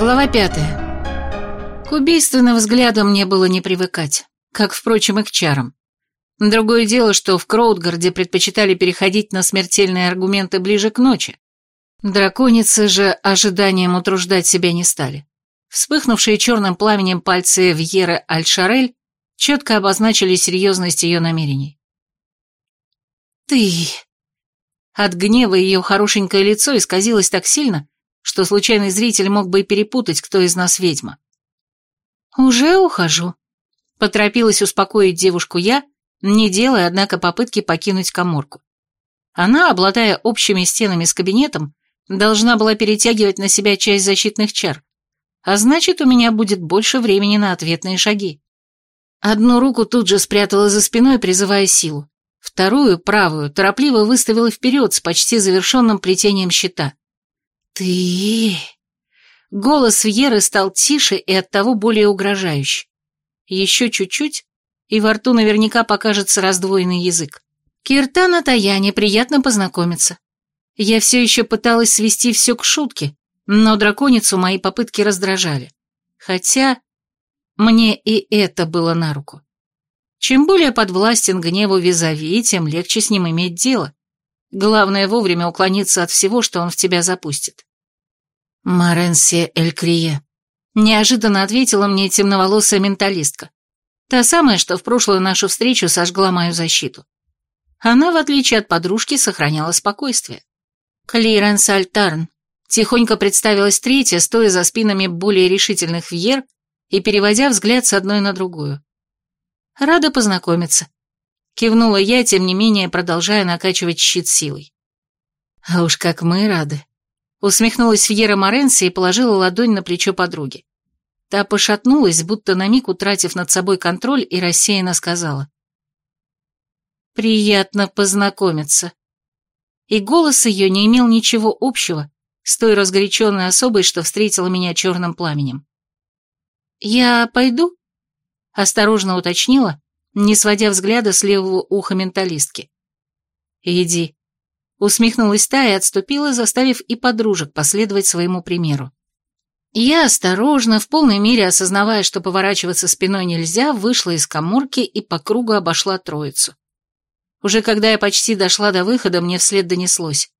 Глава пятая. К убийственным взглядам мне было не привыкать, как, впрочем, и к чарам. Другое дело, что в Кроудгарде предпочитали переходить на смертельные аргументы ближе к ночи. Драконицы же ожиданием утруждать себя не стали. Вспыхнувшие черным пламенем пальцы Вьеры Альшарель четко обозначили серьезность ее намерений. «Ты...» От гнева ее хорошенькое лицо исказилось так сильно, что случайный зритель мог бы и перепутать, кто из нас ведьма. «Уже ухожу», — поторопилась успокоить девушку я, не делая, однако, попытки покинуть коморку. Она, обладая общими стенами с кабинетом, должна была перетягивать на себя часть защитных чар, а значит, у меня будет больше времени на ответные шаги. Одну руку тут же спрятала за спиной, призывая силу. Вторую, правую, торопливо выставила вперед с почти завершенным плетением щита. «Ты...» Голос Вьеры стал тише и оттого более угрожающий. Еще чуть-чуть, и во рту наверняка покажется раздвоенный язык. Киртана Таяне, приятно познакомиться. Я все еще пыталась свести все к шутке, но драконицу мои попытки раздражали. Хотя мне и это было на руку. Чем более подвластен гневу визави, тем легче с ним иметь дело. Главное вовремя уклониться от всего, что он в тебя запустит. «Маренсия Элькрие», — неожиданно ответила мне темноволосая менталистка. Та самая, что в прошлую нашу встречу сожгла мою защиту. Она, в отличие от подружки, сохраняла спокойствие. Клиренс Альтарн. Тихонько представилась третья, стоя за спинами более решительных вьер и переводя взгляд с одной на другую. «Рада познакомиться», — кивнула я, тем не менее продолжая накачивать щит силой. «А уж как мы рады», — усмехнулась Фьера Моренси и положила ладонь на плечо подруги. Та пошатнулась, будто на миг утратив над собой контроль, и рассеянно сказала. «Приятно познакомиться». И голос ее не имел ничего общего с той разгоряченной особой, что встретила меня черным пламенем. «Я пойду?» — осторожно уточнила, не сводя взгляда с левого уха менталистки. «Иди», — усмехнулась та и отступила, заставив и подружек последовать своему примеру. Я осторожно, в полной мере осознавая, что поворачиваться спиной нельзя, вышла из коморки и по кругу обошла троицу. Уже когда я почти дошла до выхода, мне вслед донеслось.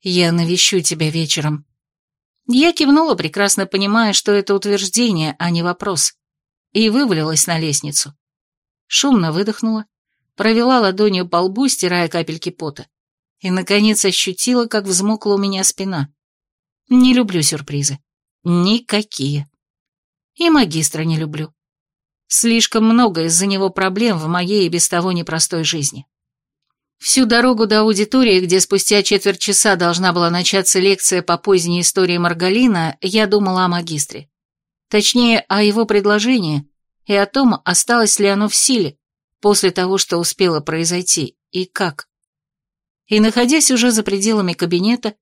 «Я навещу тебя вечером». Я кивнула, прекрасно понимая, что это утверждение, а не вопрос, и вывалилась на лестницу. Шумно выдохнула, провела ладонью по лбу, стирая капельки пота, и, наконец, ощутила, как взмокла у меня спина. Не люблю сюрпризы. Никакие. И магистра не люблю. Слишком много из-за него проблем в моей и без того непростой жизни. Всю дорогу до аудитории, где спустя четверть часа должна была начаться лекция по поздней истории Маргалина, я думала о магистре. Точнее, о его предложении и о том, осталось ли оно в силе после того, что успело произойти, и как. И находясь уже за пределами кабинета,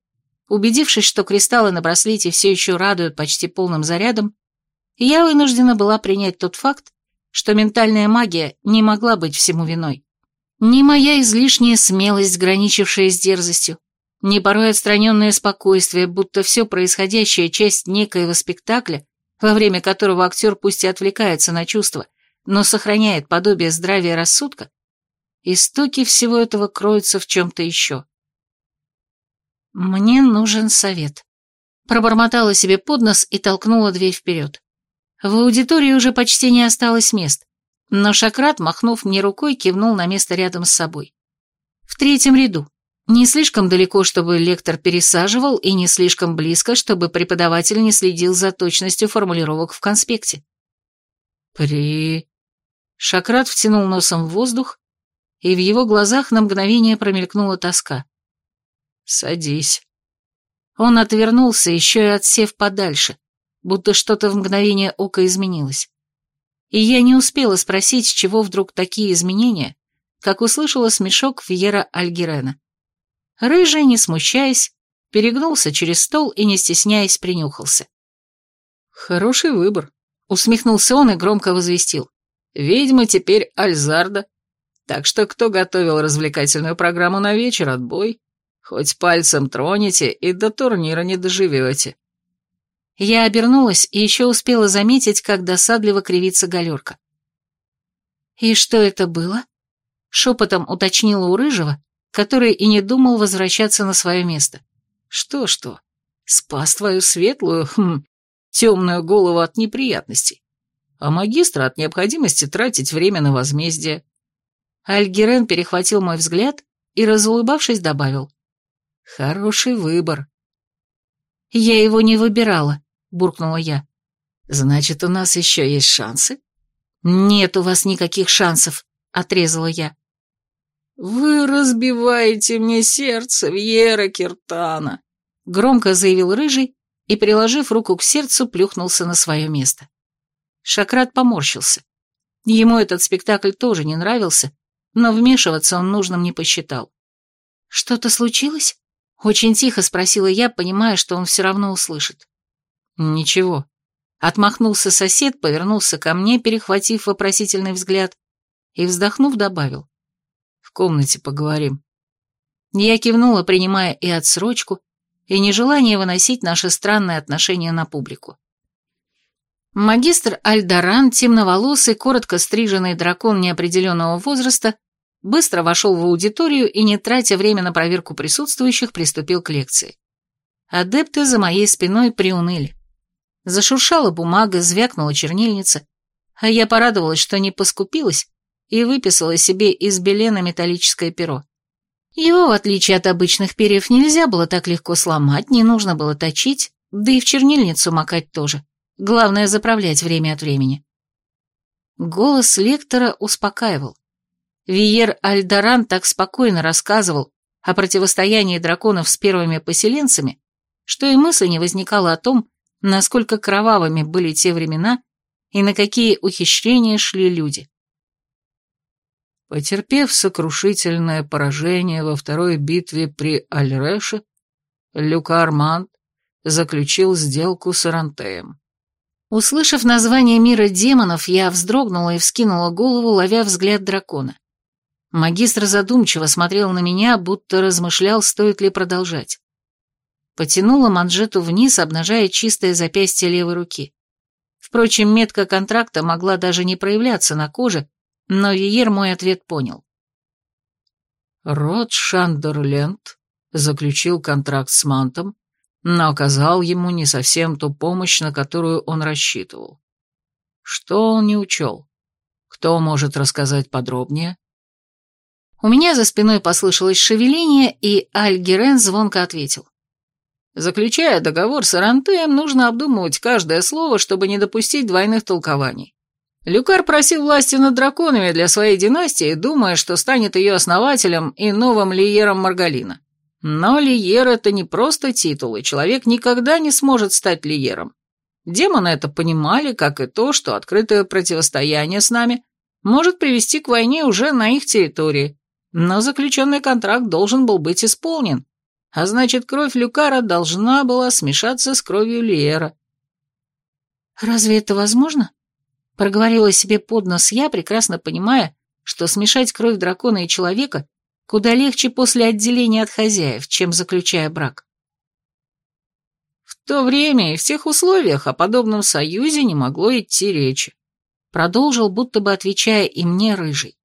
убедившись, что кристаллы на браслете все еще радуют почти полным зарядом, я вынуждена была принять тот факт, что ментальная магия не могла быть всему виной. Ни моя излишняя смелость, граничившая с дерзостью, ни порой отстраненное спокойствие, будто все происходящее часть некоего спектакля, во время которого актер пусть и отвлекается на чувства, но сохраняет подобие здравия рассудка, истоки всего этого кроются в чем-то еще. «Мне нужен совет», — пробормотала себе под нос и толкнула дверь вперед. В аудитории уже почти не осталось мест, но Шакрат, махнув мне рукой, кивнул на место рядом с собой. В третьем ряду. Не слишком далеко, чтобы лектор пересаживал, и не слишком близко, чтобы преподаватель не следил за точностью формулировок в конспекте. «При...» Шакрат втянул носом в воздух, и в его глазах на мгновение промелькнула тоска. «Садись». Он отвернулся, еще и отсев подальше, будто что-то в мгновение ока изменилось. И я не успела спросить, чего вдруг такие изменения, как услышала смешок Фьера Альгерена. Рыжий, не смущаясь, перегнулся через стол и, не стесняясь, принюхался. «Хороший выбор», — усмехнулся он и громко возвестил. «Ведьма теперь Альзарда. Так что кто готовил развлекательную программу на вечер, отбой. Хоть пальцем тронете и до турнира не доживете». Я обернулась и еще успела заметить, как досадливо кривится галерка. «И что это было?» — шепотом уточнила у Рыжего, который и не думал возвращаться на свое место. «Что-что? Спас твою светлую, хм, темную голову от неприятностей, а магистра от необходимости тратить время на возмездие». Альгерен перехватил мой взгляд и, разулыбавшись, добавил. «Хороший выбор». «Я его не выбирала», — буркнула я. «Значит, у нас еще есть шансы?» «Нет у вас никаких шансов», — отрезала я. «Вы разбиваете мне сердце, Вьера Киртана», — громко заявил Рыжий и, приложив руку к сердцу, плюхнулся на свое место. Шакрат поморщился. Ему этот спектакль тоже не нравился, но вмешиваться он нужным не посчитал. «Что-то случилось?» — очень тихо спросила я, понимая, что он все равно услышит. «Ничего». Отмахнулся сосед, повернулся ко мне, перехватив вопросительный взгляд, и, вздохнув, добавил. «В комнате поговорим». Я кивнула, принимая и отсрочку, и нежелание выносить наши странные отношения на публику. Магистр Альдаран, темноволосый, коротко стриженный дракон неопределенного возраста, быстро вошел в аудиторию и, не тратя время на проверку присутствующих, приступил к лекции. Адепты за моей спиной приуныли. Зашуршала бумага, звякнула чернильница, а я порадовалась, что не поскупилась и выписала себе из белена металлическое перо. Его, в отличие от обычных перьев, нельзя было так легко сломать, не нужно было точить, да и в чернильницу макать тоже. Главное, заправлять время от времени. Голос лектора успокаивал. Виер Альдаран так спокойно рассказывал о противостоянии драконов с первыми поселенцами, что и мысли не возникало о том, насколько кровавыми были те времена и на какие ухищрения шли люди. Потерпев сокрушительное поражение во второй битве при Альреше, Люка Арманд заключил сделку с Арантеем. Услышав название мира демонов, я вздрогнула и вскинула голову, ловя взгляд дракона. Магистр задумчиво смотрел на меня, будто размышлял, стоит ли продолжать потянула манжету вниз, обнажая чистое запястье левой руки. Впрочем, метка контракта могла даже не проявляться на коже, но Виер мой ответ понял. Род Шандерленд заключил контракт с Мантом, но оказал ему не совсем ту помощь, на которую он рассчитывал. Что он не учел? Кто может рассказать подробнее? У меня за спиной послышалось шевеление, и Аль-Герен звонко ответил. Заключая договор с Арантеем, нужно обдумывать каждое слово, чтобы не допустить двойных толкований. Люкар просил власти над драконами для своей династии, думая, что станет ее основателем и новым лиером Маргалина. Но лиер — это не просто титул, и человек никогда не сможет стать лиером. Демоны это понимали, как и то, что открытое противостояние с нами может привести к войне уже на их территории, но заключенный контракт должен был быть исполнен, а значит, кровь Люкара должна была смешаться с кровью Лиера. «Разве это возможно?» — проговорила себе под нос я, прекрасно понимая, что смешать кровь дракона и человека куда легче после отделения от хозяев, чем заключая брак. В то время и в тех условиях о подобном союзе не могло идти речи. Продолжил, будто бы отвечая и мне рыжий.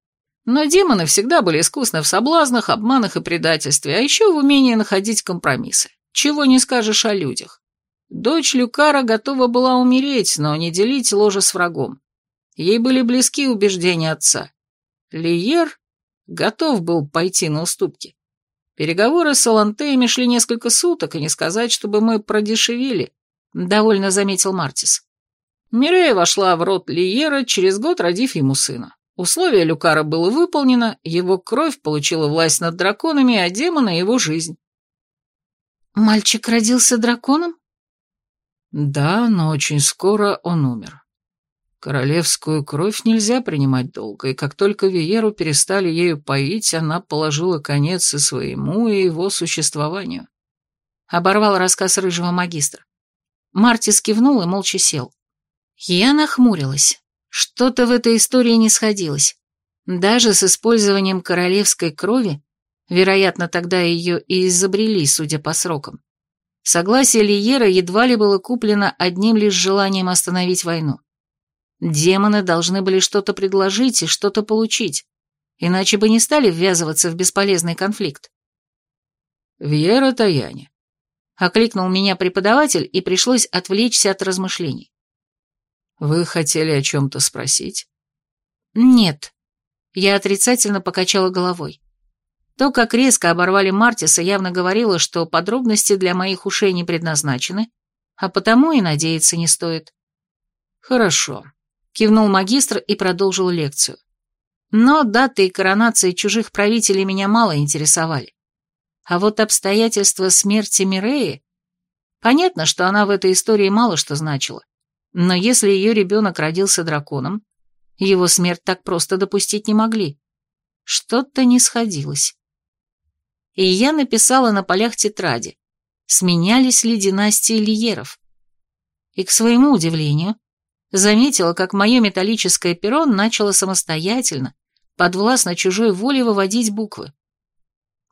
Но демоны всегда были искусны в соблазнах, обманах и предательстве, а еще в умении находить компромиссы. Чего не скажешь о людях. Дочь Люкара готова была умереть, но не делить ложе с врагом. Ей были близки убеждения отца. Лиер готов был пойти на уступки. Переговоры с Алантеями шли несколько суток, и не сказать, чтобы мы продешевили, довольно заметил Мартис. Мирея вошла в рот Лиера, через год родив ему сына. Условие Люкара было выполнено, его кровь получила власть над драконами, а демона — его жизнь. «Мальчик родился драконом?» «Да, но очень скоро он умер. Королевскую кровь нельзя принимать долго, и как только Виеру перестали ею поить, она положила конец и своему, и его существованию». Оборвал рассказ рыжего магистра. Мартис кивнул и молча сел. Я нахмурилась. Что-то в этой истории не сходилось. Даже с использованием королевской крови, вероятно, тогда ее и изобрели, судя по срокам. Согласие Лиера едва ли было куплено одним лишь желанием остановить войну. Демоны должны были что-то предложить и что-то получить, иначе бы не стали ввязываться в бесполезный конфликт. «Вьера Таяне», — окликнул меня преподаватель, и пришлось отвлечься от размышлений. «Вы хотели о чем-то спросить?» «Нет». Я отрицательно покачала головой. То, как резко оборвали Мартиса, явно говорило, что подробности для моих ушей не предназначены, а потому и надеяться не стоит. «Хорошо», — кивнул магистр и продолжил лекцию. Но даты и коронации чужих правителей меня мало интересовали. А вот обстоятельства смерти Миреи... Понятно, что она в этой истории мало что значила. Но если ее ребенок родился драконом, его смерть так просто допустить не могли. Что-то не сходилось и я написала на полях тетради, сменялись ли династии Лиеров. И, к своему удивлению, заметила, как мое металлическое перо начало самостоятельно, подвластно чужой воле выводить буквы.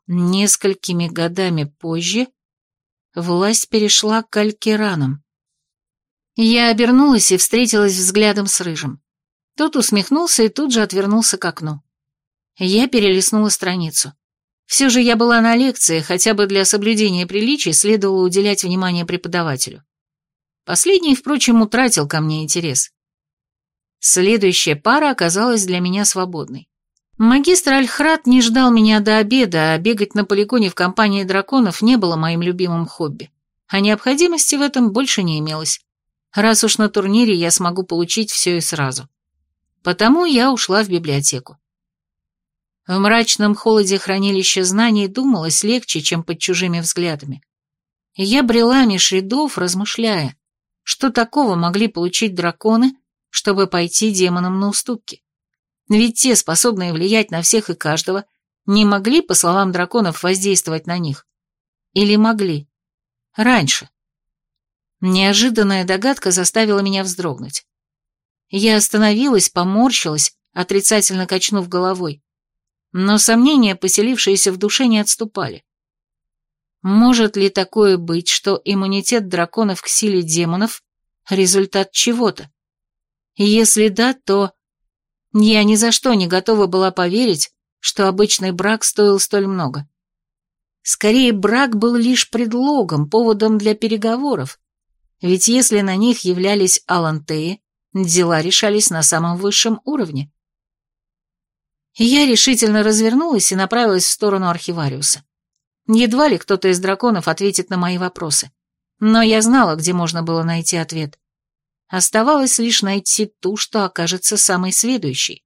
Несколькими годами позже власть перешла к Алькеранам. Я обернулась и встретилась взглядом с Рыжим. Тот усмехнулся и тут же отвернулся к окну. Я перелистнула страницу. Все же я была на лекции, хотя бы для соблюдения приличий следовало уделять внимание преподавателю. Последний, впрочем, утратил ко мне интерес. Следующая пара оказалась для меня свободной. Магистр Альхрат не ждал меня до обеда, а бегать на полигоне в компании драконов не было моим любимым хобби. А необходимости в этом больше не имелось. Раз уж на турнире я смогу получить все и сразу. Потому я ушла в библиотеку. В мрачном холоде хранилища знаний думалось легче, чем под чужими взглядами. Я брела меж рядов, размышляя, что такого могли получить драконы, чтобы пойти демонам на уступки. Ведь те, способные влиять на всех и каждого, не могли, по словам драконов, воздействовать на них. Или могли. Раньше. Неожиданная догадка заставила меня вздрогнуть. Я остановилась, поморщилась, отрицательно качнув головой но сомнения, поселившиеся в душе, не отступали. Может ли такое быть, что иммунитет драконов к силе демонов – результат чего-то? Если да, то я ни за что не готова была поверить, что обычный брак стоил столь много. Скорее, брак был лишь предлогом, поводом для переговоров, ведь если на них являлись алантеи, дела решались на самом высшем уровне. Я решительно развернулась и направилась в сторону архивариуса. Едва ли кто-то из драконов ответит на мои вопросы. Но я знала, где можно было найти ответ. Оставалось лишь найти ту, что окажется самой следующей.